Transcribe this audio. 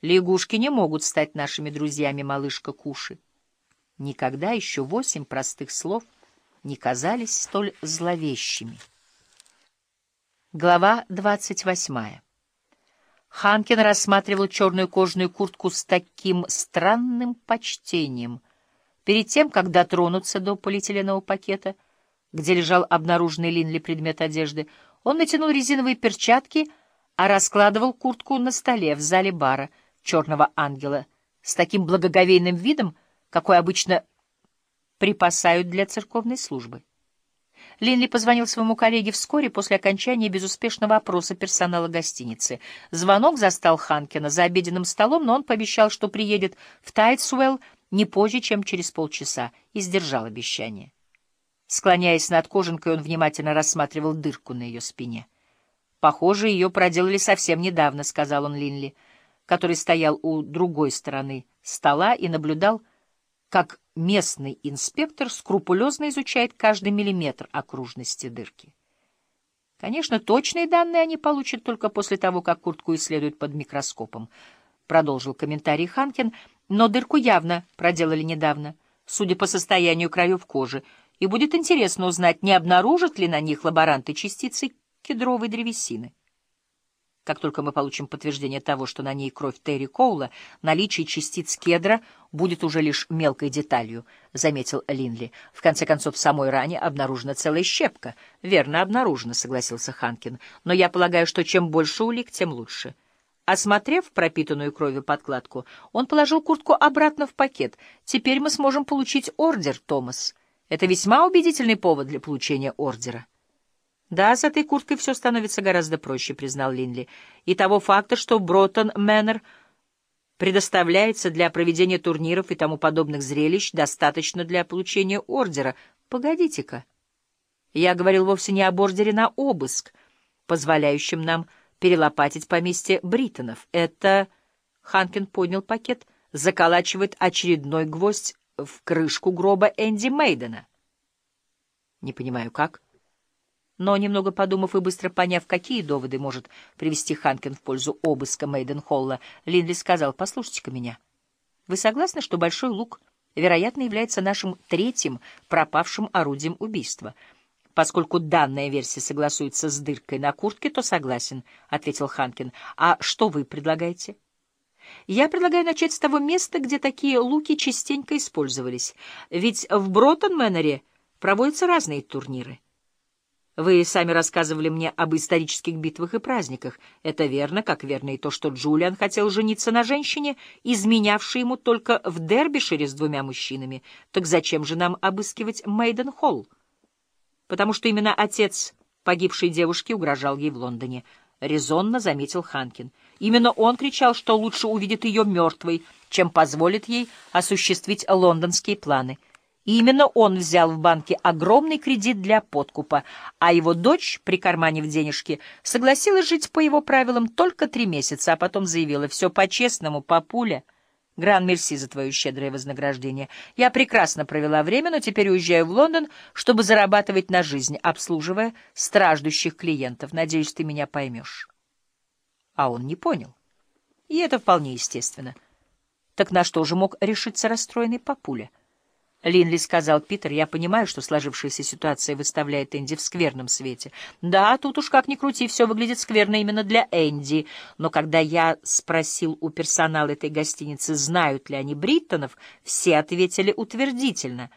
Лягушки не могут стать нашими друзьями, малышка Куши. Никогда еще восемь простых слов не казались столь зловещими. Глава двадцать восьмая. Ханкин рассматривал черную кожаную куртку с таким странным почтением. Перед тем, как дотронуться до полиэтиленового пакета, где лежал обнаруженный Линли предмет одежды, он натянул резиновые перчатки, а раскладывал куртку на столе в зале бара «Черного ангела» с таким благоговейным видом, какой обычно припасают для церковной службы. Линли позвонил своему коллеге вскоре после окончания безуспешного опроса персонала гостиницы. Звонок застал Ханкина за обеденным столом, но он пообещал, что приедет в Тайтсуэлл не позже, чем через полчаса, и сдержал обещание. Склоняясь над кожанкой, он внимательно рассматривал дырку на ее спине. «Похоже, ее проделали совсем недавно», — сказал он Линли, который стоял у другой стороны стола и наблюдал, как местный инспектор скрупулезно изучает каждый миллиметр окружности дырки. Конечно, точные данные они получат только после того, как куртку исследуют под микроскопом, продолжил комментарий Ханкин, но дырку явно проделали недавно, судя по состоянию краев кожи, и будет интересно узнать, не обнаружат ли на них лаборанты частицы кедровой древесины. Как только мы получим подтверждение того, что на ней кровь Терри Коула, наличие частиц кедра будет уже лишь мелкой деталью, — заметил Линли. В конце концов, в самой ране обнаружена целая щепка. — Верно обнаружена, — согласился Ханкин. — Но я полагаю, что чем больше улик, тем лучше. Осмотрев пропитанную кровью подкладку, он положил куртку обратно в пакет. «Теперь мы сможем получить ордер, Томас. Это весьма убедительный повод для получения ордера». «Да, с этой курткой все становится гораздо проще», — признал Линли. «И того факта, что Броттон Мэннер предоставляется для проведения турниров и тому подобных зрелищ, достаточно для получения ордера. Погодите-ка. Я говорил вовсе не об ордере на обыск, позволяющем нам перелопатить поместье Бриттонов. Это...» — Ханкин поднял пакет, заколачивает очередной гвоздь в крышку гроба Энди Мейдена. «Не понимаю, как?» Но, немного подумав и быстро поняв, какие доводы может привести Ханкин в пользу обыска Мейденхолла, Линли сказал, «Послушайте-ка меня. Вы согласны, что Большой Лук, вероятно, является нашим третьим пропавшим орудием убийства?» «Поскольку данная версия согласуется с дыркой на куртке, то согласен», — ответил Ханкин. «А что вы предлагаете?» «Я предлагаю начать с того места, где такие луки частенько использовались. Ведь в Броттон-Мэннере проводятся разные турниры». Вы сами рассказывали мне об исторических битвах и праздниках. Это верно, как верно и то, что Джулиан хотел жениться на женщине, изменявшей ему только в Дербишире с двумя мужчинами. Так зачем же нам обыскивать Мейден-Холл? Потому что именно отец погибшей девушки угрожал ей в Лондоне. Резонно заметил Ханкин. Именно он кричал, что лучше увидит ее мертвой, чем позволит ей осуществить лондонские планы — и именно он взял в банке огромный кредит для подкупа, а его дочь, прикарманив денежки, согласилась жить по его правилам только три месяца, а потом заявила «все по-честному, папуля». Гран-мерси за твое щедрое вознаграждение. Я прекрасно провела время, но теперь уезжаю в Лондон, чтобы зарабатывать на жизнь, обслуживая страждущих клиентов. Надеюсь, ты меня поймешь. А он не понял. И это вполне естественно. Так на что же мог решиться расстроенный папуля? Линли сказал, Питер, я понимаю, что сложившаяся ситуация выставляет Энди в скверном свете. Да, тут уж как ни крути, все выглядит скверно именно для Энди. Но когда я спросил у персонала этой гостиницы, знают ли они Бриттонов, все ответили утвердительно —